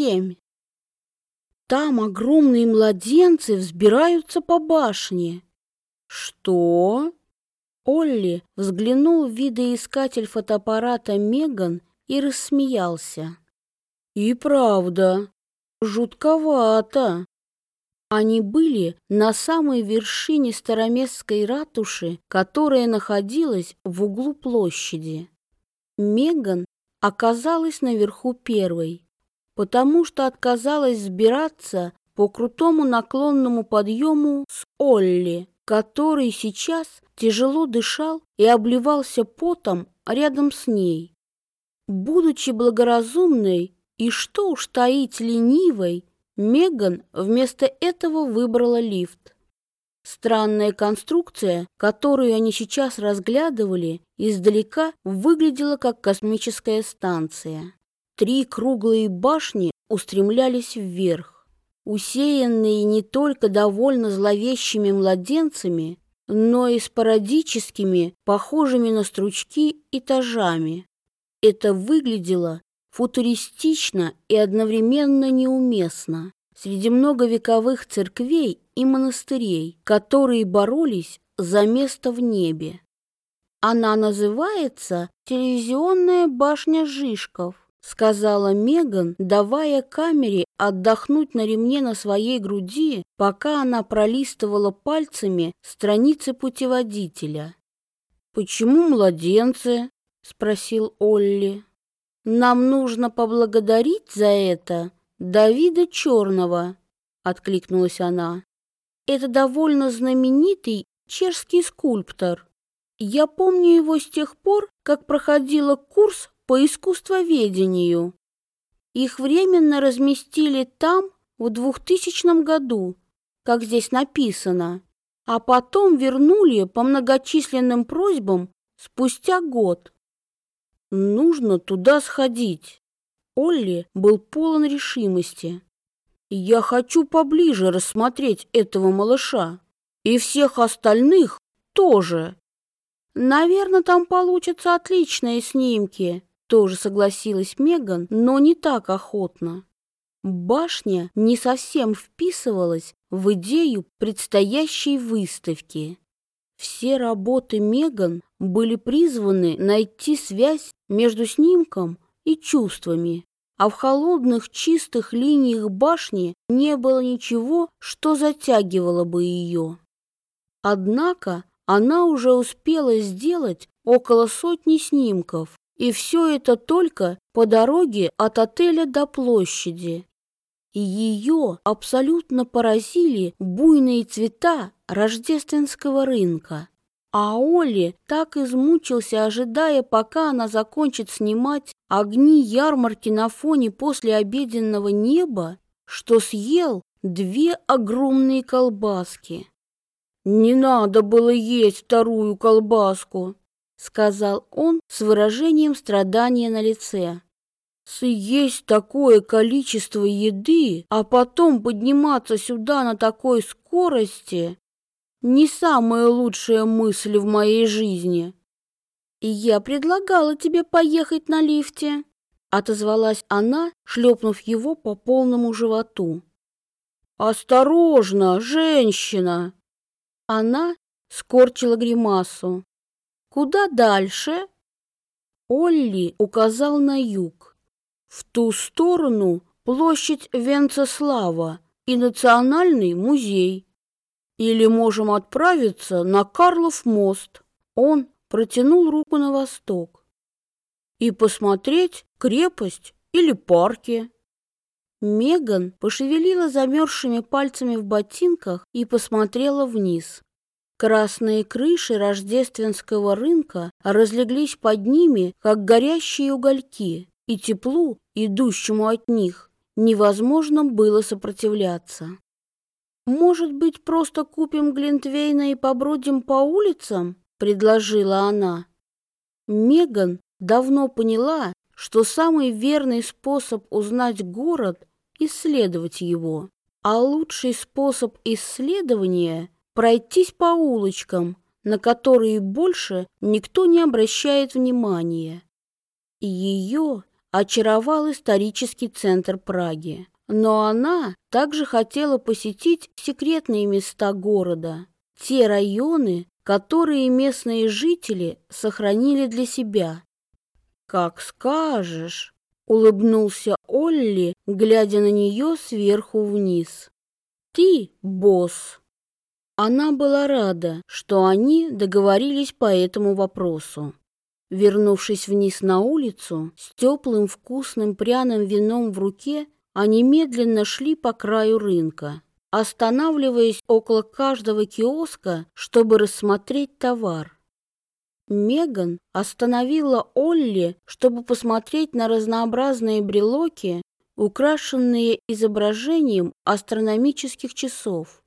семь. Там огромные младенцы взбираются по башне. Что? Олли взглянул в видоискатель фотоаппарата Меган и рассмеялся. И правда, жутковато. Они были на самой вершине Староместской ратуши, которая находилась в углу площади. Меган оказалась наверху первой, потому что отказалась сбираться по крутому наклонному подъему с Олли, который сейчас тяжело дышал и обливался потом рядом с ней. Будучи благоразумной и что уж таить ленивой, Меган вместо этого выбрала лифт. Странная конструкция, которую они сейчас разглядывали, издалека выглядела как космическая станция. Три круглые башни устремлялись вверх, усеянные не только довольно зловещими младенцами, но и спорадическими, похожими на стручки, этажами. Это выглядело футуристично и одновременно неуместно. Среди многовековых церквей и монастырей, которые боролись за место в небе. Она называется «Телевизионная башня Жишков», сказала Меган, давая камере отдохнуть на ремне на своей груди, пока она пролистывала пальцами страницы путеводителя. «Почему младенцы?» — спросил Олли. Нам нужно поблагодарить за это Давида Черного, откликнулась она. Это довольно знаменитый чешский скульптор. Я помню его с тех пор, как проходила курс по искусствоведению. Их временно разместили там в 2000 году, как здесь написано, а потом вернули по многочисленным просьбам спустя год. Нужно туда сходить. Олли был полон решимости. Я хочу поближе рассмотреть этого малыша. И всех остальных тоже. Наверное, там получатся отличные снимки, тоже согласилась Меган, но не так охотно. Башня не совсем вписывалась в идею предстоящей выставки. Все работы Меган были призваны найти связь между снимком и чувствами, а в холодных чистых линиях башни не было ничего, что затягивало бы ее. Однако она уже успела сделать около сотни снимков, и все это только по дороге от отеля до площади. И ее абсолютно поразили буйные цвета рождественского рынка. А Оли так измучился, ожидая, пока она закончит снимать огни ярмарки на фоне послеобеденного неба, что съел две огромные колбаски. «Не надо было есть вторую колбаску», — сказал он с выражением страдания на лице. «Съесть такое количество еды, а потом подниматься сюда на такой скорости не самая лучшая мысль в моей жизни. Я предлагала тебе поехать на лифте, отозвалась она, шлепнув его по полному животу. Осторожно, женщина. Она скорчила гримасу. Куда дальше? Олли указал на юг. В ту сторону площадь Венцеслава и Национальный музей. Или можем отправиться на Карлов мост. Он протянул руку на восток. И посмотреть крепость или парки. Меган пошевелила замерзшими пальцами в ботинках и посмотрела вниз. Красные крыши рождественского рынка разлеглись под ними, как горящие угольки, и теплу, идущему от них, невозможно было сопротивляться. «Может быть, просто купим Глинтвейна и побродим по улицам?» — предложила она. Меган давно поняла, что самый верный способ узнать город — исследовать его, а лучший способ исследования — пройтись по улочкам, на которые больше никто не обращает внимания. Ее очаровал исторический центр Праги. Но она также хотела посетить секретные места города, те районы, которые местные жители сохранили для себя. «Как скажешь», — улыбнулся Олли, глядя на нее сверху вниз. «Ты босс». Она была рада, что они договорились по этому вопросу. Вернувшись вниз на улицу, с теплым вкусным пряным вином в руке, они медленно шли по краю рынка, останавливаясь около каждого киоска, чтобы рассмотреть товар. Меган остановила Олли, чтобы посмотреть на разнообразные брелоки, украшенные изображением астрономических часов.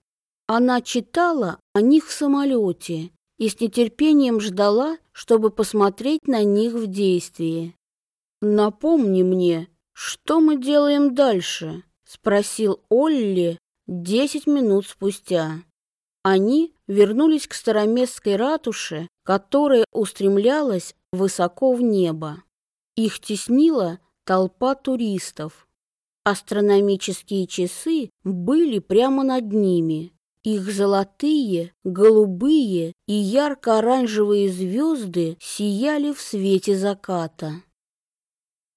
Она читала о них в самолете и с нетерпением ждала, чтобы посмотреть на них в действии. «Напомни мне, что мы делаем дальше?» — спросил Олли десять минут спустя. Они вернулись к староместской ратуше, которая устремлялась высоко в небо. Их теснила толпа туристов. Астрономические часы были прямо над ними. Их золотые, голубые и ярко-оранжевые звезды сияли в свете заката.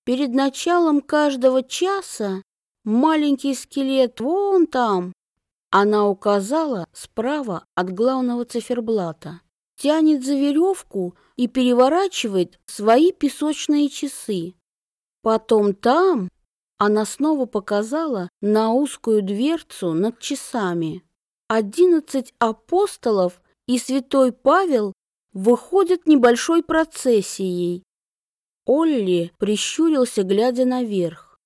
Перед началом каждого часа маленький скелет вон там, она указала справа от главного циферблата, тянет за веревку и переворачивает свои песочные часы. Потом там она снова показала на узкую дверцу над часами. Одиннадцать апостолов и святой Павел выходят небольшой процессией. Олли прищурился, глядя наверх.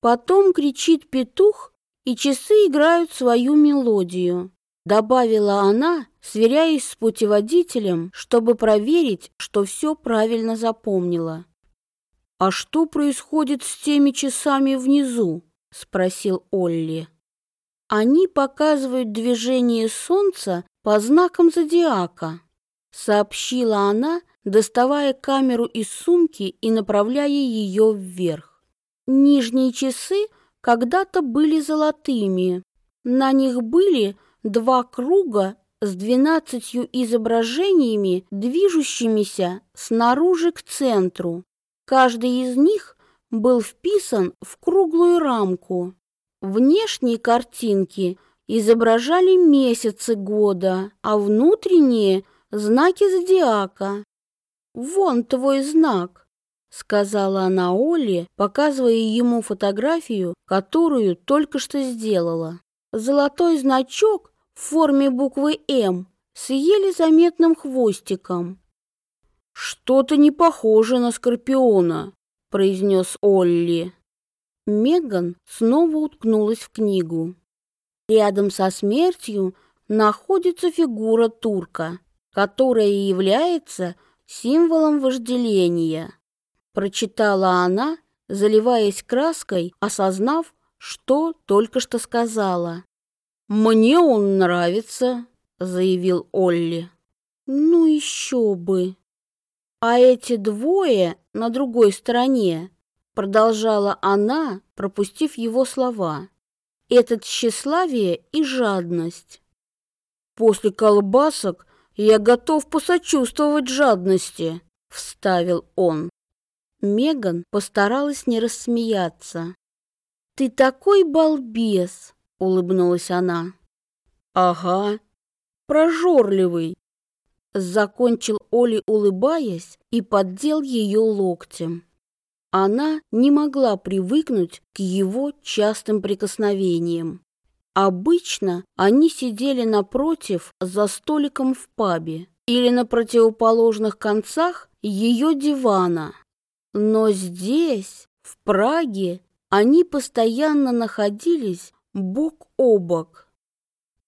Потом кричит петух, и часы играют свою мелодию, добавила она, сверяясь с путеводителем, чтобы проверить, что все правильно запомнила. «А что происходит с теми часами внизу?» — спросил Олли. Они показывают движение Солнца по знакам зодиака, сообщила она, доставая камеру из сумки и направляя ее вверх. Нижние часы когда-то были золотыми. На них были два круга с двенадцатью изображениями, движущимися снаружи к центру. Каждый из них был вписан в круглую рамку. Внешние картинки изображали месяцы года, а внутренние — знаки зодиака. «Вон твой знак», — сказала она Оле, показывая ему фотографию, которую только что сделала. Золотой значок в форме буквы «М» с еле заметным хвостиком. «Что-то не похоже на скорпиона», — произнес Олли. Меган снова уткнулась в книгу. Рядом со смертью находится фигура турка, которая является символом вожделения. Прочитала она, заливаясь краской, осознав, что только что сказала. «Мне он нравится», — заявил Олли. «Ну еще бы!» «А эти двое на другой стороне продолжала она, пропустив его слова. Это тщеславие и жадность. После колбасок я готов посочувствовать жадности, вставил он. Меган постаралась не рассмеяться. Ты такой балбес, улыбнулась она. Ага, прожорливый. Закончил Оли, улыбаясь, и поддел ее локтем. Она не могла привыкнуть к его частым прикосновениям. Обычно они сидели напротив за столиком в пабе или на противоположных концах ее дивана. Но здесь, в Праге, они постоянно находились бок о бок.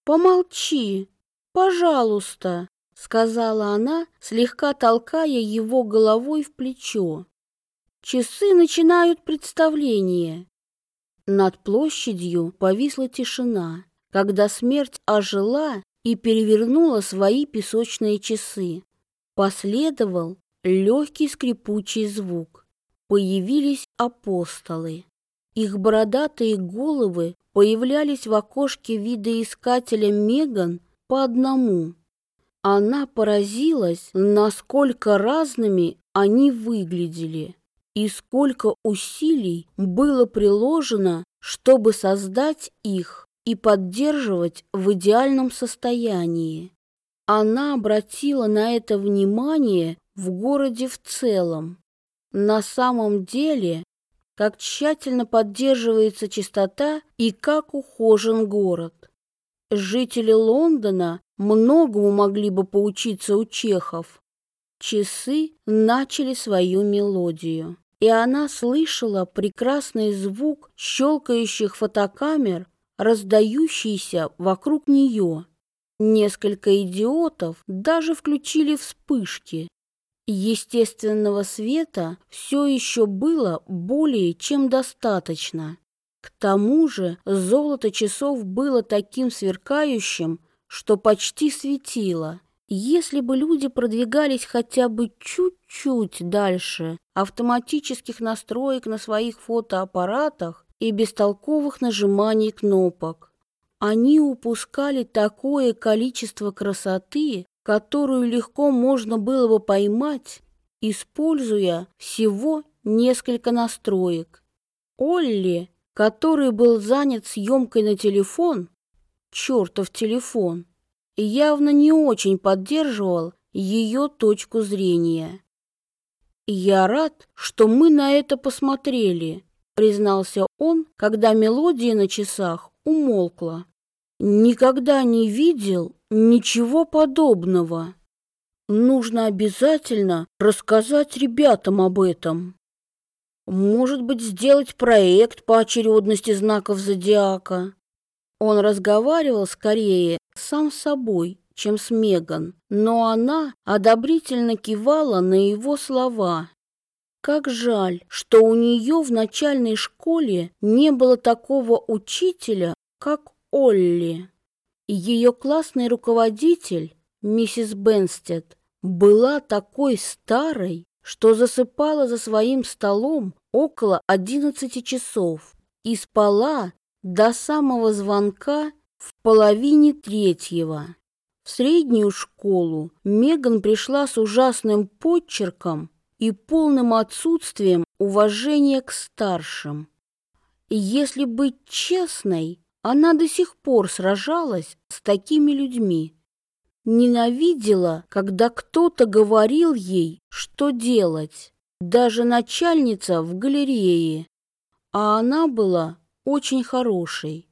«Помолчи, пожалуйста», — сказала она, слегка толкая его головой в плечо. Часы начинают представление. Над площадью повисла тишина, когда смерть ожила и перевернула свои песочные часы. Последовал легкий скрипучий звук. появились апостолы. Их бородатые головы появлялись в окошке видоискателя Меган по одному. Она поразилась, насколько разными они выглядели и сколько усилий было приложено, чтобы создать их и поддерживать в идеальном состоянии. Она обратила на это внимание в городе в целом. На самом деле, как тщательно поддерживается чистота и как ухожен город. Жители Лондона многому могли бы поучиться у чехов. Часы начали свою мелодию, и она слышала прекрасный звук щелкающих фотокамер, раздающийся вокруг нее. Несколько идиотов даже включили вспышки. Естественного света все еще было более чем достаточно. К тому же золото часов было таким сверкающим, что почти светило. Если бы люди продвигались хотя бы чуть-чуть дальше автоматических настроек на своих фотоаппаратах и бестолковых нажиманий кнопок, они упускали такое количество красоты, которую легко можно было бы поймать, используя всего несколько настроек. Олли, который был занят съемкой на телефон, чертов телефон, явно не очень поддерживал ее точку зрения. «Я рад, что мы на это посмотрели», признался он, когда мелодия на часах умолкла. Никогда не видел ничего подобного. Нужно обязательно рассказать ребятам об этом. Может быть, сделать проект по очередности знаков зодиака. Он разговаривал скорее сам с собой, чем с Меган, но она одобрительно кивала на его слова. Как жаль, что у нее в начальной школе не было такого учителя, как Олли. Ее классный руководитель, миссис Бенстед, была такой старой, что засыпала за своим столом около одиннадцати часов и спала до самого звонка в половине третьего. В среднюю школу Меган пришла с ужасным подчерком и полным отсутствием уважения к старшим. Если быть честной, она до сих пор сражалась с такими людьми. Ненавидела, когда кто-то говорил ей, что делать. Даже начальница в галерее. А она была очень хорошей.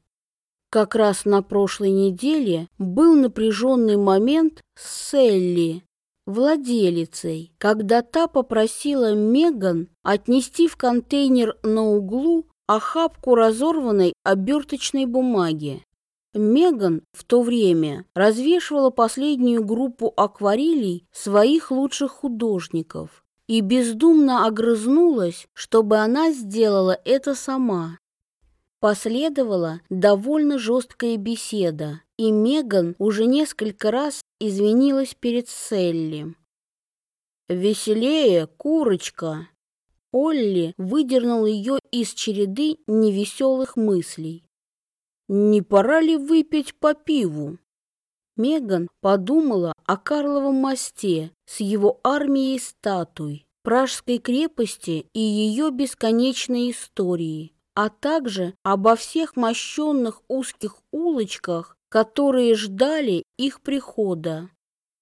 Как раз на прошлой неделе был напряженный момент с Селли, владелицей, когда та попросила Меган отнести в контейнер на углу охапку разорванной оберточной бумаги. Меган в то время развешивала последнюю группу акварелей своих лучших художников и бездумно огрызнулась, чтобы она сделала это сама. Последовала довольно жесткая беседа, и Меган уже несколько раз извинилась перед Селли. «Веселее, курочка!» Олли выдернул ее из череды невеселых мыслей. «Не пора ли выпить по пиву?» Меган подумала о Карловом мосте с его армией статуй, Пражской крепости и ее бесконечной истории, а также обо всех мощенных узких улочках, которые ждали их прихода.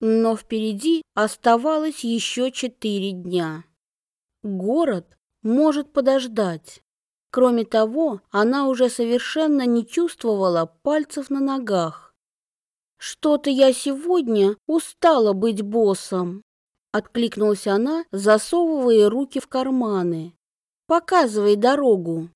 Но впереди оставалось еще четыре дня. Город может подождать. Кроме того, она уже совершенно не чувствовала пальцев на ногах. «Что-то я сегодня устала быть боссом», — откликнулась она, засовывая руки в карманы. «Показывай дорогу».